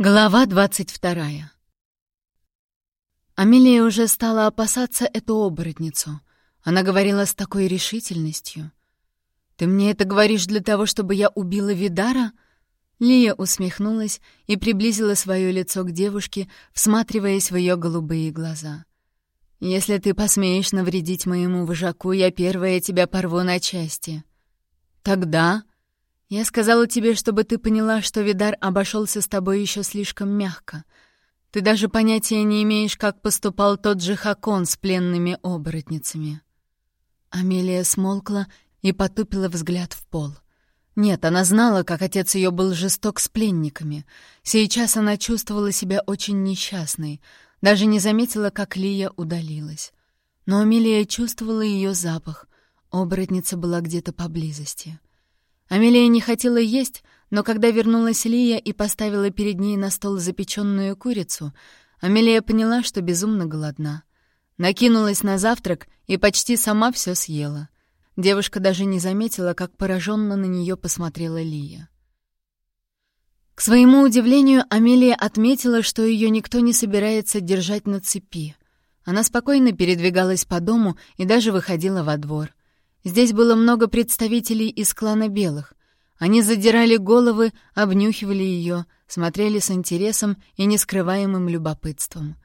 Глава двадцать вторая. Амелия уже стала опасаться эту оборотницу. Она говорила с такой решительностью. «Ты мне это говоришь для того, чтобы я убила Видара?» Лия усмехнулась и приблизила свое лицо к девушке, всматриваясь в ее голубые глаза. «Если ты посмеешь навредить моему вожаку, я первая тебя порву на части». «Тогда...» Я сказала тебе, чтобы ты поняла, что Видар обошелся с тобой еще слишком мягко. Ты даже понятия не имеешь, как поступал тот же Хакон с пленными оборотницами». Амелия смолкла и потупила взгляд в пол. Нет, она знала, как отец ее был жесток с пленниками. Сейчас она чувствовала себя очень несчастной, даже не заметила, как Лия удалилась. Но Амелия чувствовала ее запах. Оборотница была где-то поблизости. Амелия не хотела есть, но когда вернулась Лия и поставила перед ней на стол запеченную курицу, Амелия поняла, что безумно голодна. Накинулась на завтрак и почти сама все съела. Девушка даже не заметила, как пораженно на нее посмотрела Лия. К своему удивлению, Амелия отметила, что ее никто не собирается держать на цепи. Она спокойно передвигалась по дому и даже выходила во двор. Здесь было много представителей из клана белых. Они задирали головы, обнюхивали ее, смотрели с интересом и нескрываемым любопытством.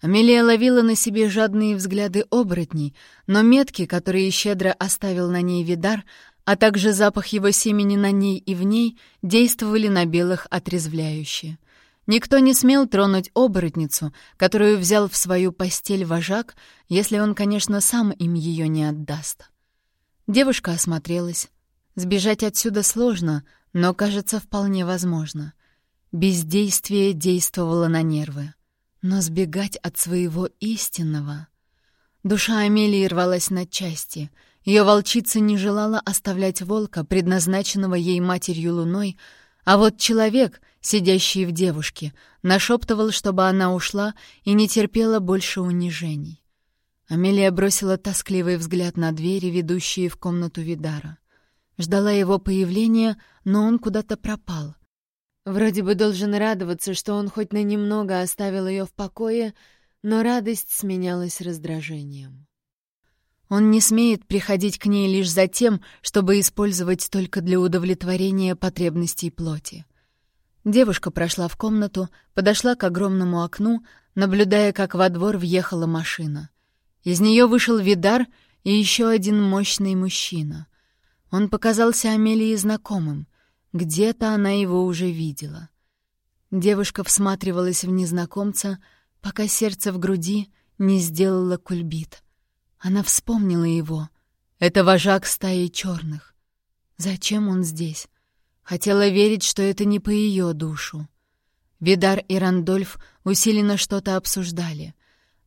Амелия ловила на себе жадные взгляды оборотней, но метки, которые щедро оставил на ней Видар, а также запах его семени на ней и в ней, действовали на белых отрезвляюще. Никто не смел тронуть оборотницу, которую взял в свою постель вожак, если он, конечно, сам им ее не отдаст. Девушка осмотрелась. Сбежать отсюда сложно, но, кажется, вполне возможно. Бездействие действовало на нервы. Но сбегать от своего истинного... Душа Амелии рвалась на части. Ее волчица не желала оставлять волка, предназначенного ей матерью луной, а вот человек, сидящий в девушке, нашептывал, чтобы она ушла и не терпела больше унижений. Амелия бросила тоскливый взгляд на двери, ведущие в комнату Видара. Ждала его появления, но он куда-то пропал. Вроде бы должен радоваться, что он хоть на немного оставил ее в покое, но радость сменялась раздражением. Он не смеет приходить к ней лишь за тем, чтобы использовать только для удовлетворения потребностей плоти. Девушка прошла в комнату, подошла к огромному окну, наблюдая, как во двор въехала машина. Из нее вышел Видар и еще один мощный мужчина. Он показался Амелии знакомым. Где-то она его уже видела. Девушка всматривалась в незнакомца, пока сердце в груди не сделало кульбит. Она вспомнила его. Это вожак стаи черных. Зачем он здесь? Хотела верить, что это не по ее душу. Видар и Рандольф усиленно что-то обсуждали.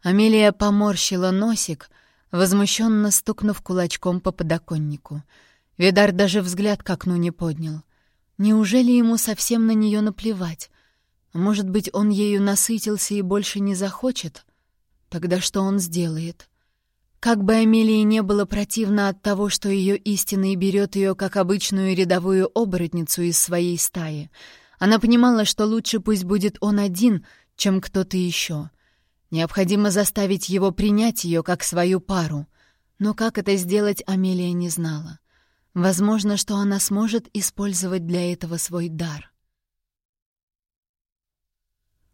Амелия поморщила носик, возмущенно стукнув кулачком по подоконнику. Видар даже взгляд к окну не поднял. Неужели ему совсем на нее наплевать? Может быть, он ею насытился и больше не захочет? Тогда что он сделает? Как бы Амелии не было противно от того, что ее истинный берет ее как обычную рядовую оборотницу из своей стаи, она понимала, что лучше пусть будет он один, чем кто-то еще. Необходимо заставить его принять ее как свою пару. Но как это сделать, Амелия не знала. Возможно, что она сможет использовать для этого свой дар.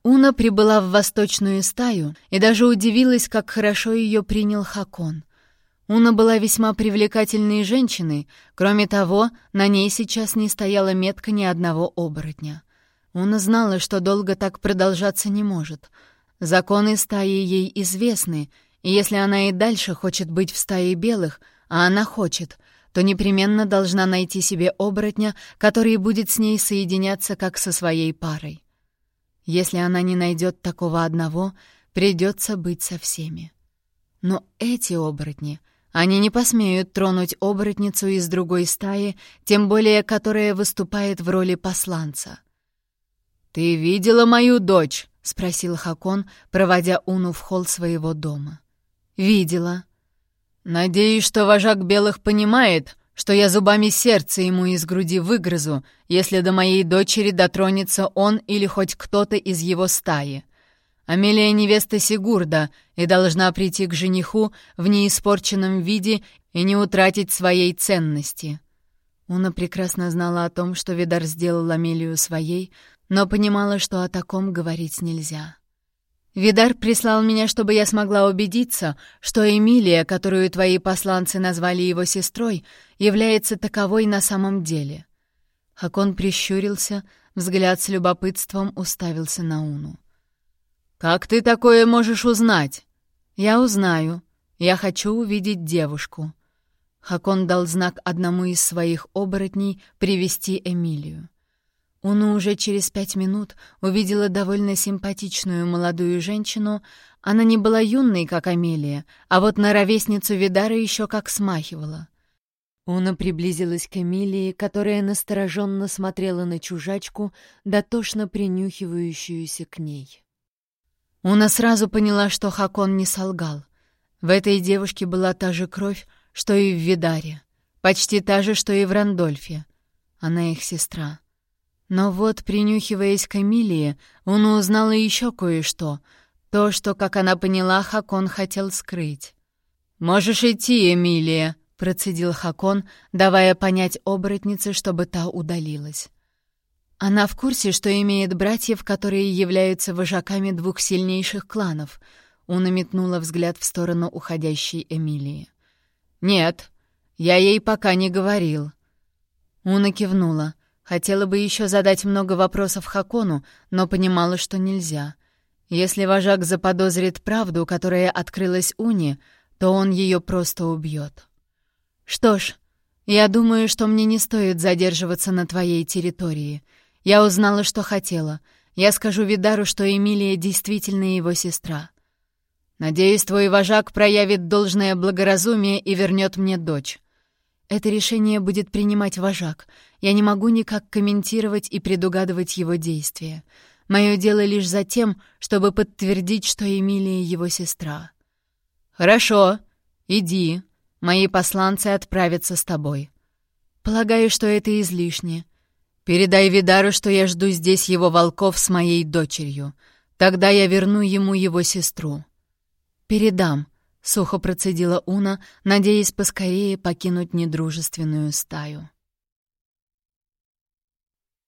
Уна прибыла в восточную стаю и даже удивилась, как хорошо ее принял Хакон. Уна была весьма привлекательной женщиной, кроме того, на ней сейчас не стояла метка ни одного оборотня. Уна знала, что долго так продолжаться не может — Законы стаи ей известны, и если она и дальше хочет быть в стае белых, а она хочет, то непременно должна найти себе оборотня, который будет с ней соединяться как со своей парой. Если она не найдет такого одного, придется быть со всеми. Но эти оборотни, они не посмеют тронуть оборотницу из другой стаи, тем более которая выступает в роли посланца. «Ты видела мою дочь?» — спросил Хакон, проводя Уну в холл своего дома. «Видела». «Надеюсь, что вожак белых понимает, что я зубами сердца ему из груди выгрызу, если до моей дочери дотронется он или хоть кто-то из его стаи. Амелия невеста Сигурда и должна прийти к жениху в неиспорченном виде и не утратить своей ценности. Уна прекрасно знала о том, что Видар сделал Амелию своей, но понимала, что о таком говорить нельзя. Видар прислал меня, чтобы я смогла убедиться, что Эмилия, которую твои посланцы назвали его сестрой, является таковой на самом деле. Хакон прищурился, взгляд с любопытством уставился на Уну. «Как ты такое можешь узнать?» «Я узнаю. Я хочу увидеть девушку». Хакон дал знак одному из своих оборотней привести Эмилию. Уну уже через пять минут увидела довольно симпатичную молодую женщину. Она не была юной, как Амелия, а вот на ровесницу Видара еще как смахивала. Уна приблизилась к Эмилии, которая настороженно смотрела на чужачку, дотошно принюхивающуюся к ней. Уна сразу поняла, что Хакон не солгал. В этой девушке была та же кровь, что и в Видаре, почти та же, что и в Рандольфе. Она их сестра. Но вот, принюхиваясь к Эмилии, он узнала еще кое-что. То, что, как она поняла, Хакон хотел скрыть. «Можешь идти, Эмилия», — процедил Хакон, давая понять оборотнице, чтобы та удалилась. Она в курсе, что имеет братьев, которые являются вожаками двух сильнейших кланов. Он метнула взгляд в сторону уходящей Эмилии. «Нет, я ей пока не говорил». Уна кивнула. Хотела бы еще задать много вопросов Хакону, но понимала, что нельзя. Если вожак заподозрит правду, которая открылась Уни, то он ее просто убьет. «Что ж, я думаю, что мне не стоит задерживаться на твоей территории. Я узнала, что хотела. Я скажу Видару, что Эмилия действительно его сестра. Надеюсь, твой вожак проявит должное благоразумие и вернет мне дочь. Это решение будет принимать вожак. Я не могу никак комментировать и предугадывать его действия. Мое дело лишь за тем, чтобы подтвердить, что Эмилия его сестра. «Хорошо, иди. Мои посланцы отправятся с тобой. Полагаю, что это излишне. Передай Видару, что я жду здесь его волков с моей дочерью. Тогда я верну ему его сестру». «Передам», — сухо процедила Уна, надеясь поскорее покинуть недружественную стаю.